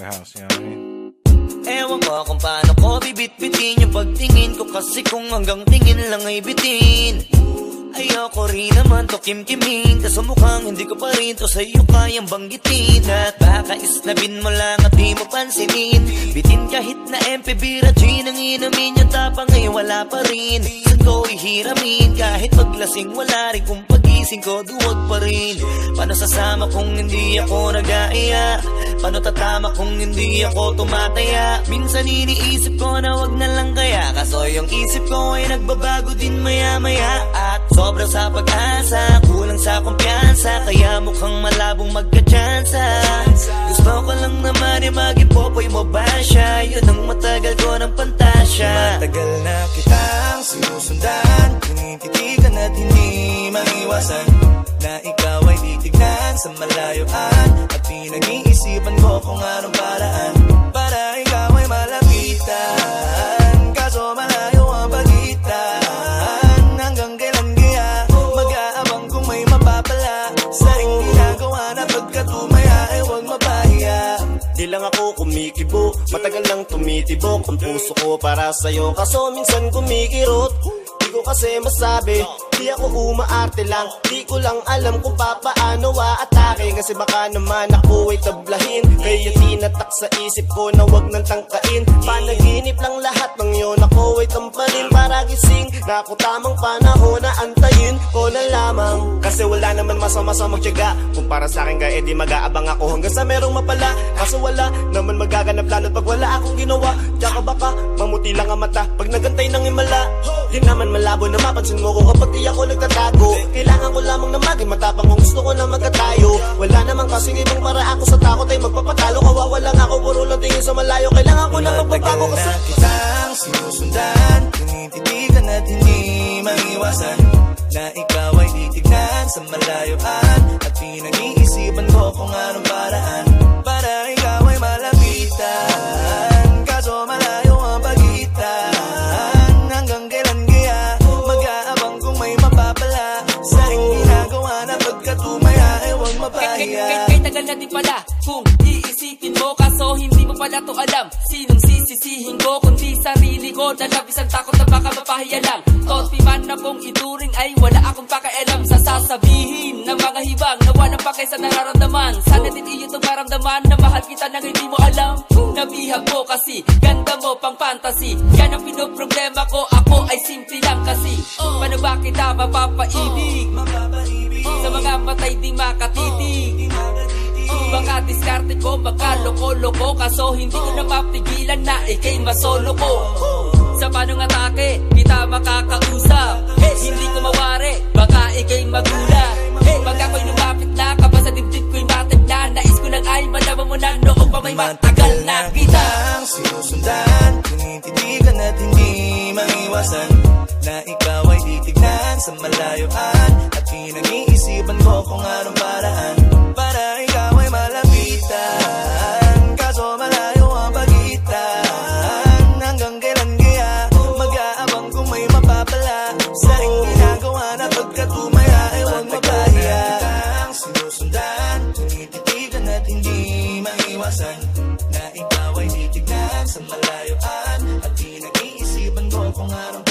kasi amin. Ewan ko kung paano ko bibit-bitin Yung pagtingin ko kasi kung hanggang tingin lang ay bitin. Ayoko rin naman to kim-kimin Kaso mukhang hindi ko pa rin to sa'yo kayang banggitin. At baka isnabin mo lang at di mo pansinin. Bitin kahit na MP Bira Gin ang inumin Yung tapang ay wala pa rin. Saan ko ihiramin Kahit paglasing wala rin Kung pagising ko duwag pa rin. Paano sasama kung hindi ako nag-aaya? Paano tatama kung hindi ako tumataya? Minsan iniisip ko na wag na lang kaya. Kaso yung isip ko ay nagbabago din maya maya At sobrang sa pag-asa Kulang sa kumpiyansa. Kaya mukhang malabong magka-chansa Gusto ko lang naman yung mag-ipopoy mo ba siya? Yun ang matagal ko ng pantasya. Matagal na kitang sinusundan Tinititigan at hindi maiwasan Na ikaw ay titignan sa malayuan At pinag-iisipan ko kung anong paraan Para ikaw ay malapitan Kaso malayo ang pagitan Hanggang kailan kaya Mag-aabang kung may mapapala? Sa iyong ginagawa na pagkatumaya ay huwag mapahiya. Di lang ako kumikibo Matagal lang tumitibok. Ang puso ko para sa'yo Kaso minsan kumikirot ko kasi masabi Di ako umaarte lang. Di ko lang alam kung papaano aatake. Kasi baka naman ako ay tablahin. Kaya tinatak sa isip ko na wag nang tangkain. Panaginip lang lahat ng yun Ako ay tamparin para gising Na ako tamang panahon na antayin ko na lamang. Kasi wala naman masama sa magtyaga Kung para sa akin kaya edi mag-aabang ako. Hanggang sa merong mapala. Kaso wala naman magaganap lalo pag wala akong ginawa. Tsaka baka mamuti lang ang mata Pag nagantay ng himala. Di naman malabo na mapansin mo ko. Kapag di ako nagtatago Kailangan ko lamang na maging matapang kung gusto ko na magkatayo. Wala naman kasing ibang para ako sa takot ay magpapatalo. Kawawa lang ako puro lang tingin sa malayo. Kailangan ko na magbabago kasi na kitang sinusundan. Tinititigan at hindi maiwasan Na ikaw ay titignan sa malayuan At pinag-iisipan ko kung anong paraan Tagal na din pala Kung iisipin mo. Kaso hindi mo pala to alam. Sinong sisisihin ko Kundi sarili ko? Na labis ang takot na baka mapahiya lang Tot man na kong ituring Ay wala akong pakialam. Sa sasabihin ng mga hibang Na walang pakay sa nararamdaman. Sana din iyo itong maramdaman Na mahal kita nang hindi mo alam. Nabihag mo kasi Ganda mo pang fantasy. Yan ang pinoproblema ko. Ako ay simple lang kasi. Paano ba kita mapapaibig? Sa mga matay di makatitig Baka diskarte ko, baka loko-loko Kaso hindi ko na mapigilan na ikay masolo ko. Sa panong atake, kita makakausap hey, Hindi ko mawari, baka ikay magulat hey, Pag ako'y lumapit na, kaba sa dibdib ko'y matig na Nais ko lang ay malaman mo na noong pa may matagal na kita. Ang sinusundan Tinititigan at hindi maiwasan. Na ikaw ay titignan sa malayuan At pinag-iisipan ko kung anong paraan malapitan Kaso ang pagitan. Hanggang kailan kaya Mag-aabang kung mapapala? Sa iyong ginagawa na pagkatumaya ay huwag mapahiya. Ang sinusundan hindi maiwasan. Na ikaw ay titignan sa malayuan At pinag-iisipan ko kung anong